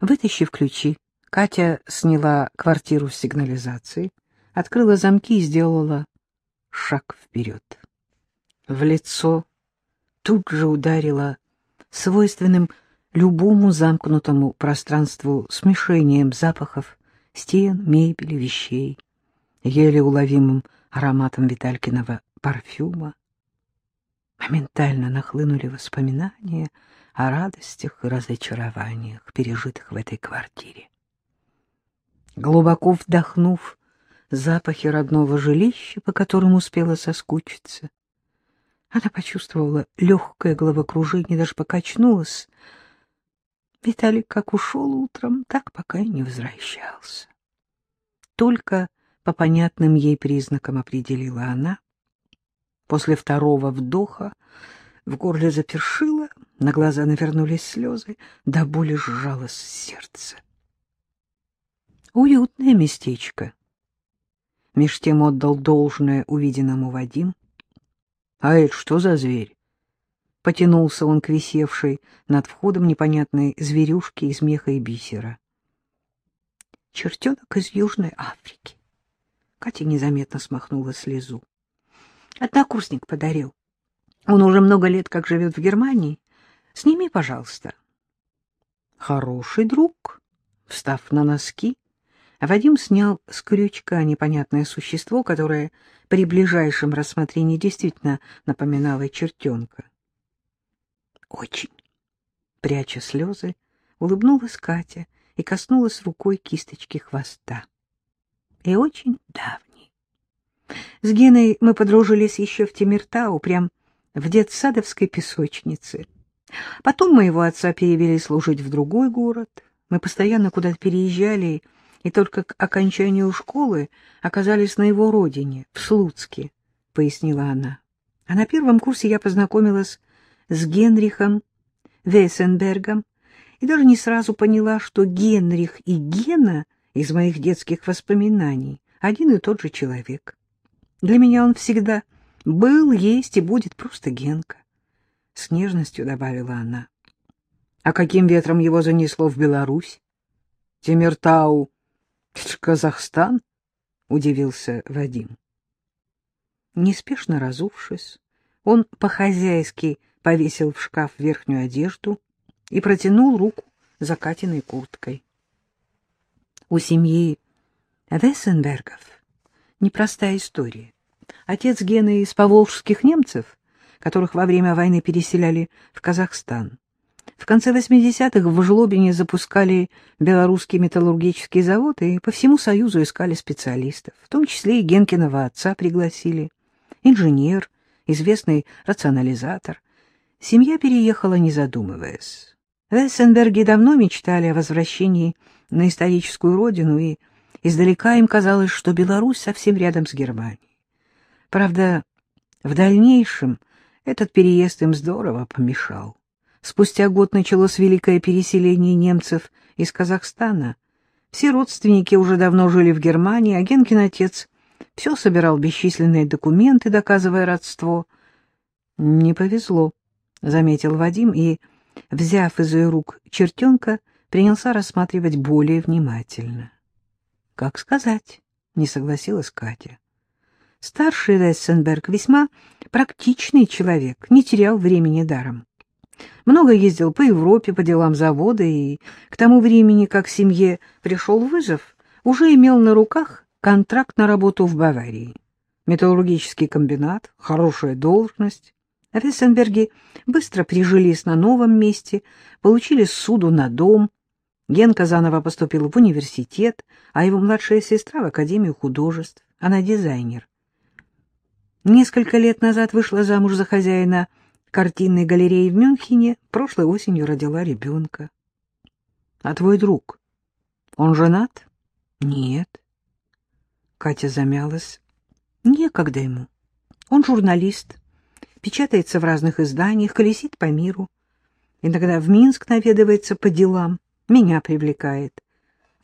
Вытащив ключи, Катя сняла квартиру с сигнализацией, открыла замки и сделала шаг вперед. В лицо тут же ударила свойственным любому замкнутому пространству смешением запахов стен, мебели, вещей, еле уловимым ароматом Виталькиного парфюма. Моментально нахлынули воспоминания о радостях и разочарованиях, пережитых в этой квартире. Глубоко вдохнув запахи родного жилища, по которому успела соскучиться, она почувствовала легкое головокружение, даже покачнулась. Виталик как ушел утром, так пока и не возвращался. Только по понятным ей признакам определила она. После второго вдоха в горле запершило, на глаза навернулись слезы, до боли сжалось сердце. Уютное местечко. Меж тем отдал должное увиденному Вадим. А это что за зверь? Потянулся он к висевшей над входом непонятной зверюшке из меха и бисера. Чертенок из Южной Африки. Катя незаметно смахнула слезу. Однокурсник подарил. Он уже много лет как живет в Германии. Сними, пожалуйста. Хороший друг. Встав на носки, Вадим снял с крючка непонятное существо, которое при ближайшем рассмотрении действительно напоминало чертенка. Очень. Пряча слезы, улыбнулась Катя и коснулась рукой кисточки хвоста. И очень давний. С Геной мы подружились еще в Тимиртау, прям в детсадовской песочнице. Потом моего отца перевели служить в другой город. Мы постоянно куда-то переезжали, и только к окончанию школы оказались на его родине, в Слуцке, — пояснила она. А на первом курсе я познакомилась с Генрихом Вейсенбергом и даже не сразу поняла, что Генрих и Гена из моих детских воспоминаний один и тот же человек. Для меня он всегда был, есть и будет просто Генка. С нежностью добавила она. А каким ветром его занесло в Беларусь? Ж Казахстан, — удивился Вадим. Неспешно разувшись, он по-хозяйски повесил в шкаф верхнюю одежду и протянул руку за Катиной курткой. У семьи Вессенбергов непростая история. Отец Гены из поволжских немцев, которых во время войны переселяли в Казахстан. В конце 80-х в Жлобине запускали белорусский металлургический завод и по всему Союзу искали специалистов. В том числе и Генкиного отца пригласили. Инженер, известный рационализатор. Семья переехала, не задумываясь. Вессенберги давно мечтали о возвращении на историческую родину, и издалека им казалось, что Беларусь совсем рядом с Германией. Правда, в дальнейшем этот переезд им здорово помешал. Спустя год началось великое переселение немцев из Казахстана. Все родственники уже давно жили в Германии, а Генкин отец все собирал бесчисленные документы, доказывая родство. — Не повезло, — заметил Вадим и, взяв из ее рук чертенка, принялся рассматривать более внимательно. — Как сказать? — не согласилась Катя. Старший Вессенберг весьма практичный человек, не терял времени даром. Много ездил по Европе по делам завода, и к тому времени, как семье пришел вызов, уже имел на руках контракт на работу в Баварии. Металлургический комбинат, хорошая должность. Вессенберги быстро прижились на новом месте, получили суду на дом. Генка заново поступил в университет, а его младшая сестра — в Академию художеств. Она дизайнер. Несколько лет назад вышла замуж за хозяина картинной галереи в Мюнхене, прошлой осенью родила ребенка. — А твой друг? Он женат? — Нет. Катя замялась. — Некогда ему. Он журналист, печатается в разных изданиях, колесит по миру. Иногда в Минск наведывается по делам, меня привлекает.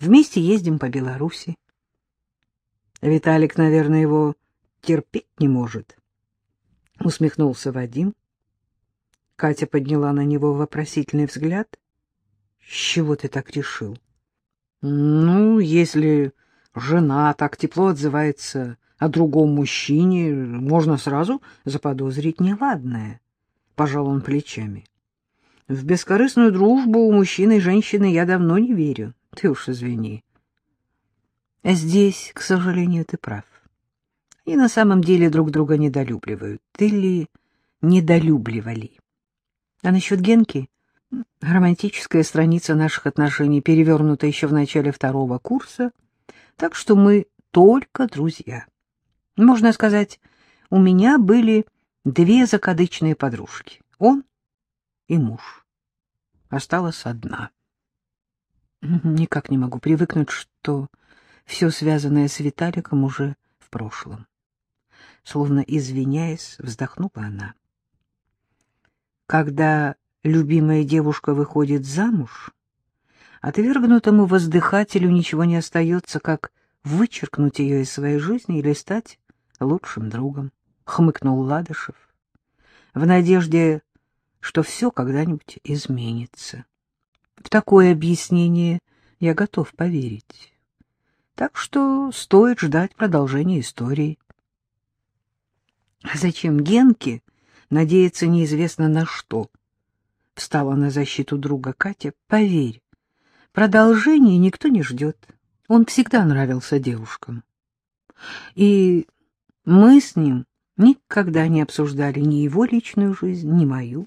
Вместе ездим по Беларуси. Виталик, наверное, его терпеть не может. Усмехнулся Вадим. Катя подняла на него вопросительный взгляд. — С чего ты так решил? Ну, если жена так тепло отзывается о другом мужчине, можно сразу заподозрить неладное. Пожал он плечами. В бескорыстную дружбу у мужчины и женщины я давно не верю. Ты уж извини. Здесь, к сожалению, ты прав. И на самом деле друг друга недолюбливают. Или недолюбливали. А насчет Генки? Романтическая страница наших отношений перевернута еще в начале второго курса, так что мы только друзья. Можно сказать, у меня были две закадычные подружки. Он и муж. Осталась одна. Никак не могу привыкнуть, что все связанное с Виталиком уже в прошлом. Словно извиняясь, вздохнула она. Когда любимая девушка выходит замуж, отвергнутому воздыхателю ничего не остается, как вычеркнуть ее из своей жизни или стать лучшим другом, — хмыкнул Ладышев, в надежде, что все когда-нибудь изменится. В такое объяснение я готов поверить. Так что стоит ждать продолжения истории. А зачем Генке надеяться неизвестно на что? Встала на защиту друга Катя. Поверь, продолжения никто не ждет. Он всегда нравился девушкам. И мы с ним никогда не обсуждали ни его личную жизнь, ни мою.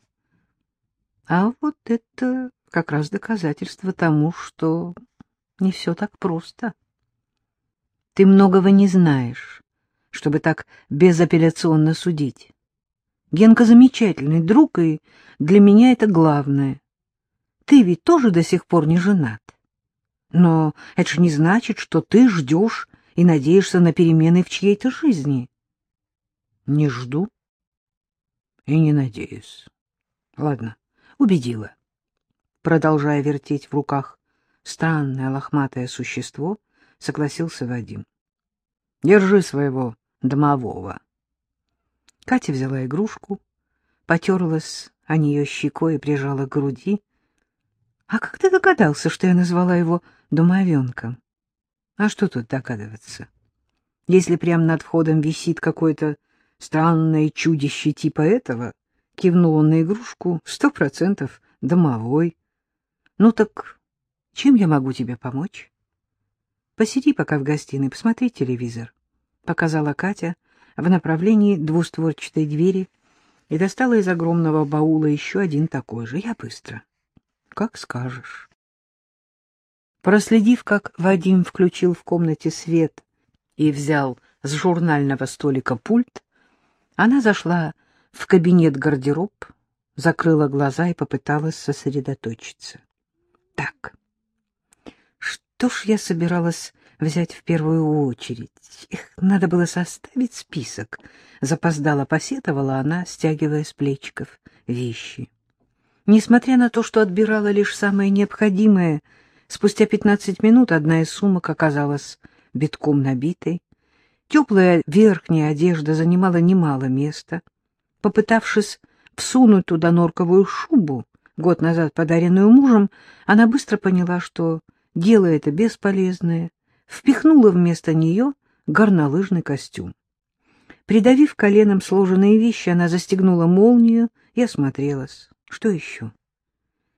А вот это как раз доказательство тому, что не все так просто. Ты многого не знаешь, чтобы так безапелляционно судить. Генка замечательный друг, и для меня это главное. Ты ведь тоже до сих пор не женат. Но это же не значит, что ты ждешь и надеешься на перемены в чьей-то жизни. Не жду и не надеюсь. Ладно, убедила. Продолжая вертеть в руках странное лохматое существо, согласился Вадим. Держи своего домового. Катя взяла игрушку, потерлась о нее щекой и прижала к груди. — А как ты догадался, что я назвала его домовенком? — А что тут догадываться? Если прямо над входом висит какое-то странное чудище типа этого, кивнул он на игрушку, сто процентов домовой. Ну так чем я могу тебе помочь? Посиди пока в гостиной, посмотри телевизор, показала Катя в направлении двустворчатой двери и достала из огромного баула еще один такой же. Я быстро. Как скажешь. Проследив, как Вадим включил в комнате свет и взял с журнального столика пульт, она зашла в кабинет-гардероб, закрыла глаза и попыталась сосредоточиться. Так, что ж я собиралась взять в первую очередь? Их надо было составить список. Запоздала, посетовала она, стягивая с плечиков вещи. Несмотря на то, что отбирала лишь самое необходимое, спустя пятнадцать минут одна из сумок оказалась битком набитой. Теплая верхняя одежда занимала немало места. Попытавшись всунуть туда норковую шубу, год назад подаренную мужем, она быстро поняла, что дело это бесполезное, впихнула вместо нее горнолыжный костюм. Придавив коленом сложенные вещи, она застегнула молнию и осмотрелась. Что еще?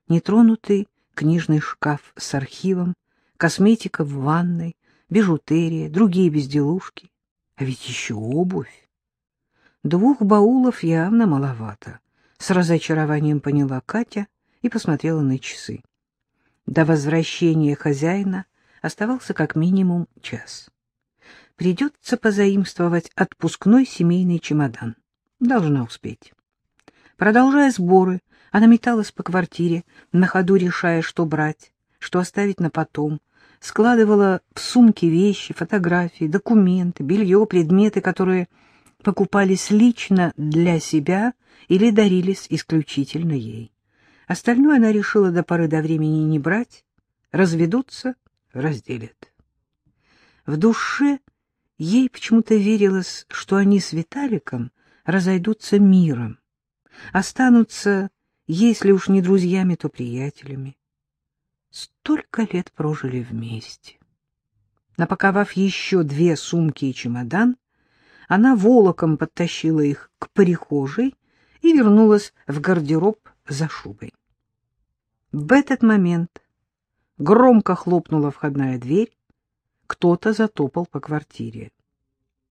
Нетронутый книжный шкаф с архивом, косметика в ванной, бижутерия, другие безделушки. А ведь еще обувь. Двух баулов явно маловато. С разочарованием поняла Катя и посмотрела на часы. До возвращения хозяина оставался как минимум час. Придется позаимствовать отпускной семейный чемодан. Должна успеть. Продолжая сборы, она металась по квартире, на ходу решая, что брать, что оставить на потом, складывала в сумки вещи, фотографии, документы, белье, предметы, которые покупались лично для себя или дарились исключительно ей. Остальное она решила до поры до времени не брать, разведутся, разделят. В душе ей почему-то верилось, что они с Виталиком разойдутся миром, останутся, если уж не друзьями, то приятелями. Столько лет прожили вместе. Напаковав еще две сумки и чемодан, она волоком подтащила их к прихожей и вернулась в гардероб за шубой. В этот момент громко хлопнула входная дверь, кто-то затопал по квартире.